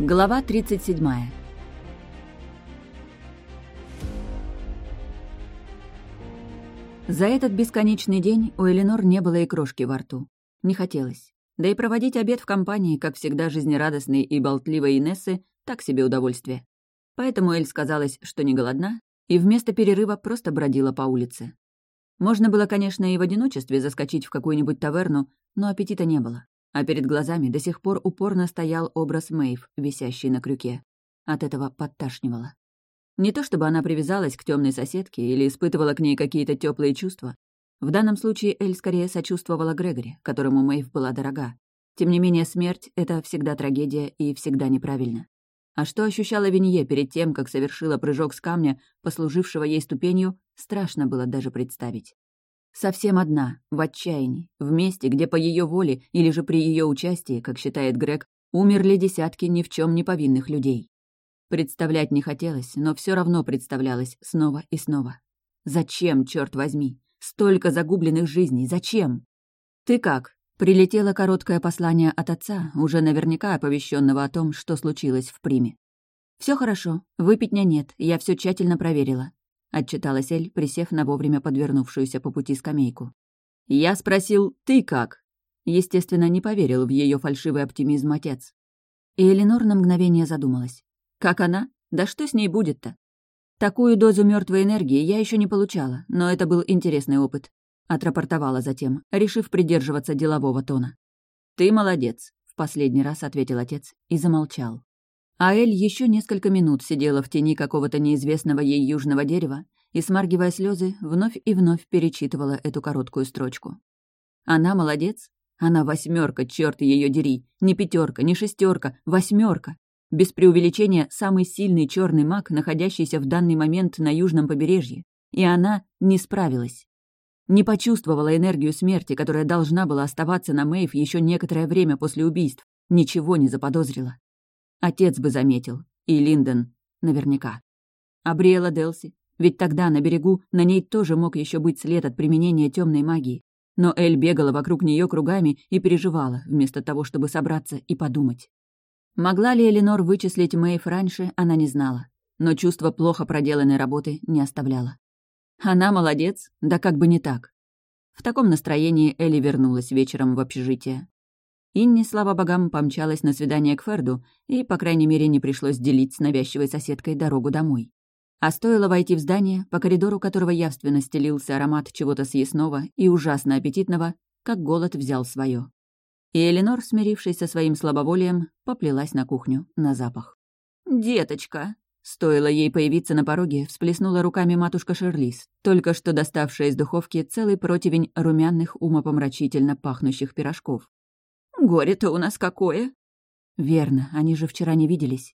Глава 37. За этот бесконечный день у Эленор не было и крошки во рту. Не хотелось. Да и проводить обед в компании, как всегда жизнерадостной и болтливой Инессы, так себе удовольствие. Поэтому Эль сказалась, что не голодна, и вместо перерыва просто бродила по улице. Можно было, конечно, и в одиночестве заскочить в какую-нибудь таверну, но аппетита не было а перед глазами до сих пор упорно стоял образ Мэйв, висящий на крюке. От этого подташнивало. Не то чтобы она привязалась к темной соседке или испытывала к ней какие-то теплые чувства. В данном случае Эль скорее сочувствовала Грегори, которому Мэйв была дорога. Тем не менее, смерть — это всегда трагедия и всегда неправильно. А что ощущала Винье перед тем, как совершила прыжок с камня, послужившего ей ступенью, страшно было даже представить. Совсем одна, в отчаянии, в месте, где по ее воле или же при ее участии, как считает Грег, умерли десятки ни в чем не повинных людей. Представлять не хотелось, но все равно представлялось снова и снова. Зачем, черт возьми? Столько загубленных жизней, зачем? «Ты как?» — прилетело короткое послание от отца, уже наверняка оповещенного о том, что случилось в Приме. Все хорошо, выпить нет, я все тщательно проверила отчиталась Эль, присев на вовремя подвернувшуюся по пути скамейку. «Я спросил, ты как?» Естественно, не поверил в ее фальшивый оптимизм отец. И Эленор на мгновение задумалась. «Как она? Да что с ней будет-то?» «Такую дозу мертвой энергии я еще не получала, но это был интересный опыт», — отрапортовала затем, решив придерживаться делового тона. «Ты молодец», — в последний раз ответил отец и замолчал. А Эль еще несколько минут сидела в тени какого-то неизвестного ей южного дерева и, смаргивая слезы, вновь и вновь перечитывала эту короткую строчку. Она молодец. Она восьмерка, черт ее дери. Не пятерка, не шестерка, восьмерка. Без преувеличения, самый сильный черный маг, находящийся в данный момент на южном побережье. И она не справилась. Не почувствовала энергию смерти, которая должна была оставаться на Мэйв еще некоторое время после убийств. Ничего не заподозрила. Отец бы заметил. И Линдон. Наверняка. А Бриэла Делси? Ведь тогда на берегу на ней тоже мог еще быть след от применения темной магии. Но Эль бегала вокруг нее кругами и переживала, вместо того, чтобы собраться и подумать. Могла ли Эленор вычислить Мэйв раньше, она не знала. Но чувство плохо проделанной работы не оставляло. Она молодец, да как бы не так. В таком настроении Элли вернулась вечером в общежитие. Инни, слава богам, помчалась на свидание к Ферду, и, по крайней мере, не пришлось делить с навязчивой соседкой дорогу домой. А стоило войти в здание, по коридору которого явственно стелился аромат чего-то съестного и ужасно аппетитного, как голод взял свое. И Эленор, смирившись со своим слабоволием, поплелась на кухню на запах. «Деточка!» Стоило ей появиться на пороге, всплеснула руками матушка Шерлис, только что доставшая из духовки целый противень румяных умопомрачительно пахнущих пирожков. Горе-то у нас какое!» «Верно, они же вчера не виделись».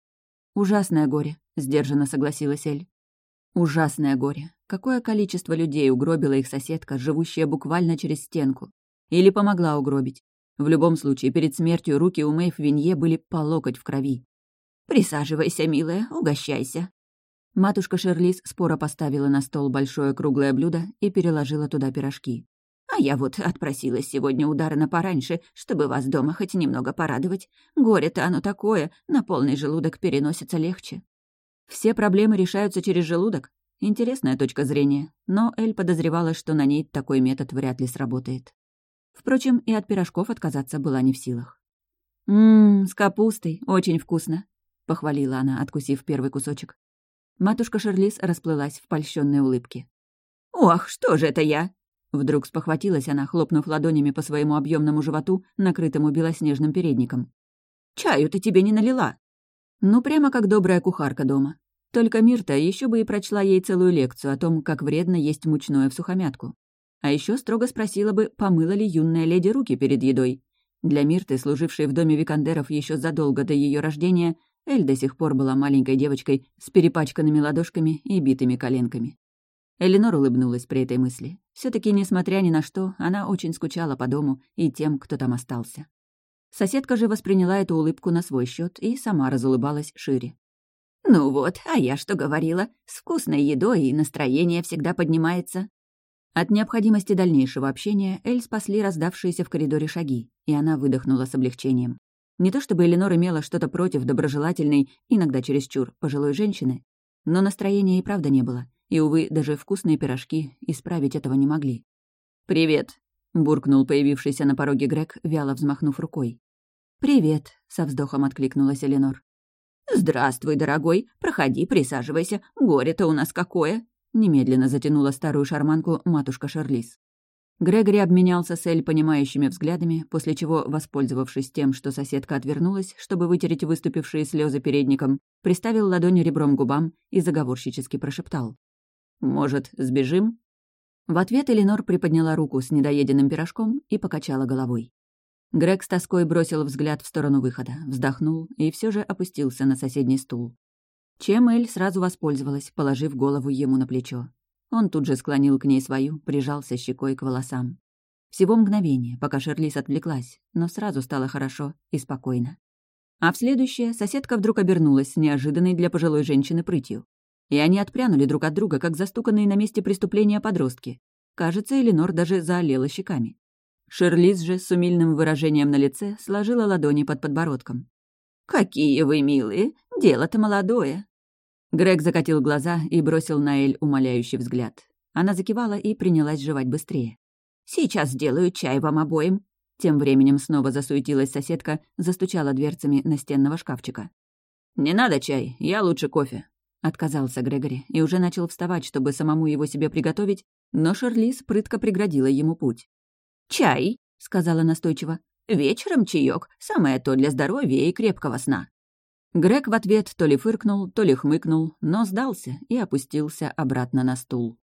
«Ужасное горе», — сдержанно согласилась Эль. «Ужасное горе. Какое количество людей угробила их соседка, живущая буквально через стенку? Или помогла угробить? В любом случае, перед смертью руки у Мэйв Винье были по локоть в крови. «Присаживайся, милая, угощайся». Матушка Шерлис споро поставила на стол большое круглое блюдо и переложила туда пирожки. А я вот отпросилась сегодня ударно пораньше, чтобы вас дома хоть немного порадовать. Горе-то оно такое, на полный желудок переносится легче. Все проблемы решаются через желудок? Интересная точка зрения, но Эль подозревала, что на ней такой метод вряд ли сработает. Впрочем, и от пирожков отказаться была не в силах. «Ммм, с капустой, очень вкусно», — похвалила она, откусив первый кусочек. Матушка Шерлис расплылась в польщенной улыбке. «Ох, что же это я? Вдруг спохватилась она, хлопнув ладонями по своему объемному животу, накрытому белоснежным передником. «Чаю ты тебе не налила!» Ну, прямо как добрая кухарка дома. Только Мирта еще бы и прочла ей целую лекцию о том, как вредно есть мучное в сухомятку. А еще строго спросила бы, помыла ли юная леди руки перед едой. Для Мирты, служившей в доме Викандеров еще задолго до ее рождения, Эль до сих пор была маленькой девочкой с перепачканными ладошками и битыми коленками. Эленор улыбнулась при этой мысли. все таки несмотря ни на что, она очень скучала по дому и тем, кто там остался. Соседка же восприняла эту улыбку на свой счет и сама разулыбалась шире. «Ну вот, а я что говорила? С вкусной едой и настроение всегда поднимается». От необходимости дальнейшего общения Эль спасли раздавшиеся в коридоре шаги, и она выдохнула с облегчением. Не то чтобы Эленор имела что-то против доброжелательной, иногда чересчур, пожилой женщины, но настроения и правда не было, и, увы, даже вкусные пирожки исправить этого не могли. «Привет», — буркнул появившийся на пороге Грег, вяло взмахнув рукой. «Привет», — со вздохом откликнулась Эленор. «Здравствуй, дорогой. Проходи, присаживайся. Горе-то у нас какое!» Немедленно затянула старую шарманку матушка Шарлиз. Грегори обменялся с Эль понимающими взглядами, после чего, воспользовавшись тем, что соседка отвернулась, чтобы вытереть выступившие слезы передником, приставил ладонь ребром губам и заговорщически прошептал. «Может, сбежим?» В ответ Эленор приподняла руку с недоеденным пирожком и покачала головой. Грег с тоской бросил взгляд в сторону выхода, вздохнул и все же опустился на соседний стул. Чем Эль сразу воспользовалась, положив голову ему на плечо. Он тут же склонил к ней свою, прижался щекой к волосам. Всего мгновение, пока Шерлис отвлеклась, но сразу стало хорошо и спокойно. А в следующее соседка вдруг обернулась с неожиданной для пожилой женщины прытью. И они отпрянули друг от друга, как застуканные на месте преступления подростки. Кажется, Эленор даже заолела щеками. Шерлиз же с умильным выражением на лице сложила ладони под подбородком. «Какие вы милые! Дело-то молодое!» Грег закатил глаза и бросил на Эль умоляющий взгляд. Она закивала и принялась жевать быстрее. «Сейчас сделаю чай вам обоим». Тем временем снова засуетилась соседка, застучала дверцами настенного шкафчика. «Не надо чай, я лучше кофе», — отказался Грегори и уже начал вставать, чтобы самому его себе приготовить, но Шерлиз прытко преградила ему путь. «Чай», — сказала настойчиво. «Вечером чаек, самое то для здоровья и крепкого сна». Грег в ответ то ли фыркнул, то ли хмыкнул, но сдался и опустился обратно на стул.